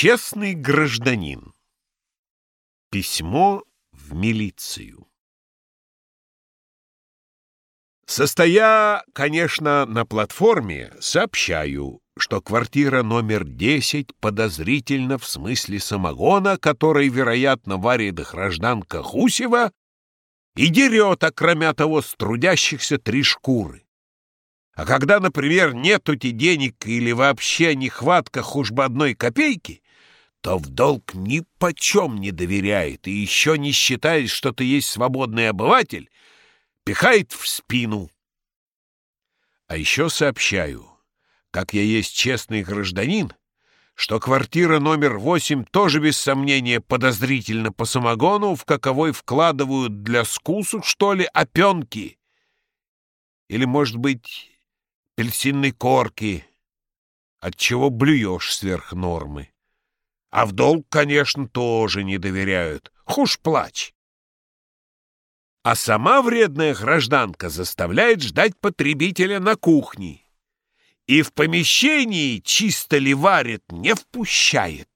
Честный гражданин. Письмо в милицию. Состоя, конечно, на платформе, сообщаю, что квартира номер 10 подозрительно в смысле самогона, который, вероятно, варит гражданка Хусева и дерет, окромя того, с трудящихся три шкуры. А когда, например, нету-те денег или вообще нехватка хоть бы одной копейки, то в долг ни почем не доверяет и еще не считает, что ты есть свободный обыватель, пихает в спину. А еще сообщаю, как я есть честный гражданин, что квартира номер восемь тоже без сомнения подозрительно по самогону, в каковой вкладывают для скусу, что ли, опенки. Или, может быть, пельсинной корки, от чего блюешь сверх нормы. А в долг, конечно, тоже не доверяют. Хуш плачь а сама вредная гражданка заставляет ждать потребителя на кухне и в помещении чисто ли варит, не впущает.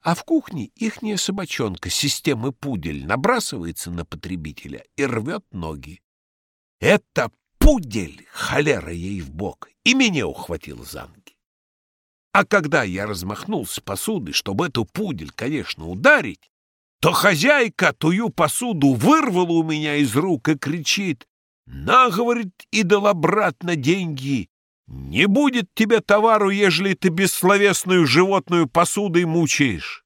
А в кухне ихняя собачонка системы пудель набрасывается на потребителя и рвет ноги. Это пудель, холера ей в бок, и меня ухватил за ноги. А когда я размахнулся посудой, чтобы эту пудель, конечно, ударить, то хозяйка тую посуду вырвала у меня из рук и кричит, «На, — говорит, — и дала обратно деньги. Не будет тебе товару, ежели ты бессловесную животную посудой мучаешь».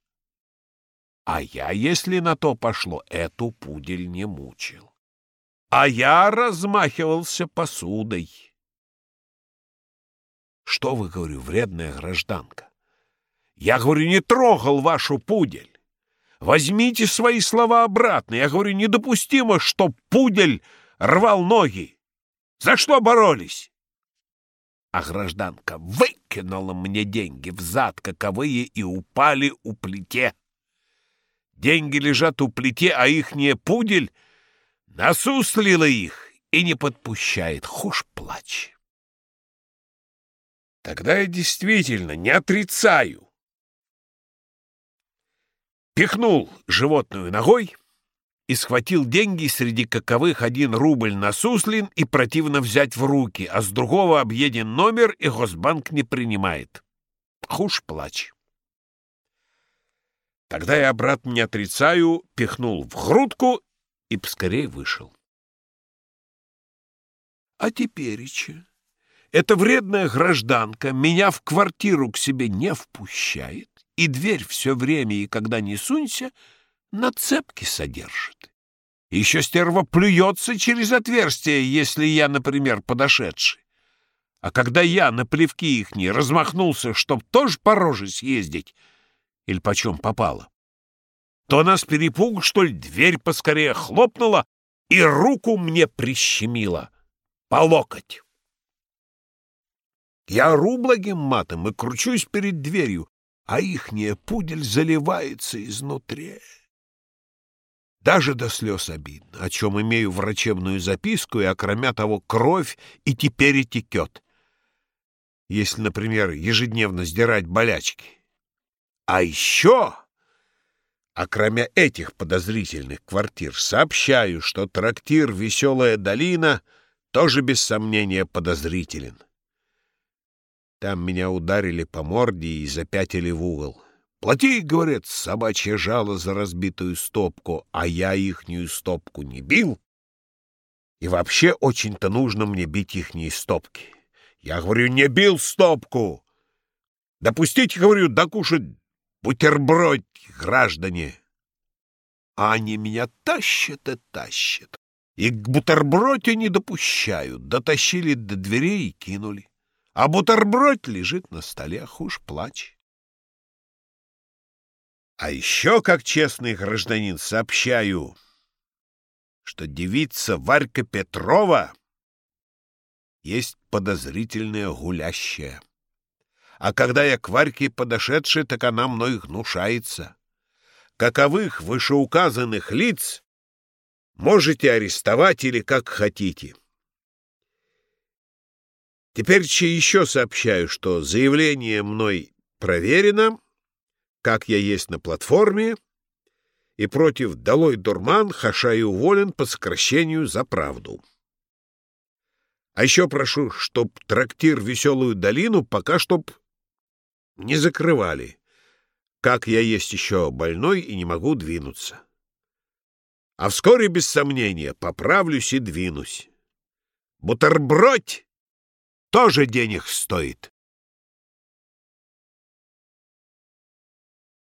А я, если на то пошло, эту пудель не мучил. А я размахивался посудой. Что вы, говорю, вредная гражданка? Я, говорю, не трогал вашу пудель. Возьмите свои слова обратно. Я говорю, недопустимо, что пудель рвал ноги. За что боролись? А гражданка выкинула мне деньги в зад, каковые и упали у плите. Деньги лежат у плите, а ихняя пудель насуслила их и не подпущает. Хушь плачь. Тогда я действительно не отрицаю, пихнул животную ногой и схватил деньги, среди каковых один рубль на суслин и противно взять в руки, а с другого объеден номер, и Госбанк не принимает. Хуш плач. Тогда я обратно не отрицаю, пихнул в грудку и поскорее вышел. А тепереча эта вредная гражданка меня в квартиру к себе не впущает, и дверь все время, и когда не сунься, на цепке содержит. Еще стерва плюется через отверстие, если я, например, подошедший. А когда я на плевки ихние размахнулся, чтоб тоже по роже съездить, или почем попало, то она с перепугу, что ли, дверь поскорее хлопнула и руку мне прищемила по локоть. Я ору благим матом и кручусь перед дверью, а ихняя пудель заливается изнутри. Даже до слез обидно, о чем имею врачебную записку, и, окромя того, кровь и теперь и текет. Если, например, ежедневно сдирать болячки. А еще, окромя этих подозрительных квартир, сообщаю, что трактир «Веселая долина» тоже без сомнения подозрителен. Там меня ударили по морде и запятили в угол. «Плати, — говорят, — собачье жало за разбитую стопку, а я ихнюю стопку не бил. И вообще очень-то нужно мне бить ихние стопки. Я говорю, не бил стопку. Допустите, говорю, докушать бутерброд, граждане. А они меня тащат и тащат. И к бутерброде не допущают. Дотащили до дверей и кинули а бутерброд лежит на столе, хуж плачь. А еще, как честный гражданин, сообщаю, что девица Варька Петрова есть подозрительная гулящая. А когда я к Варьке подошедший, так она мной гнушается. Каковых вышеуказанных лиц можете арестовать или как хотите. Теперь еще сообщаю, что заявление мной проверено, как я есть на платформе, и против «Долой дурман» Хашай уволен по сокращению за правду. А еще прошу, чтоб трактир «Веселую долину» пока чтоб не закрывали, как я есть еще больной и не могу двинуться. А вскоре, без сомнения, поправлюсь и двинусь. Бутербродь тоже денег стоит.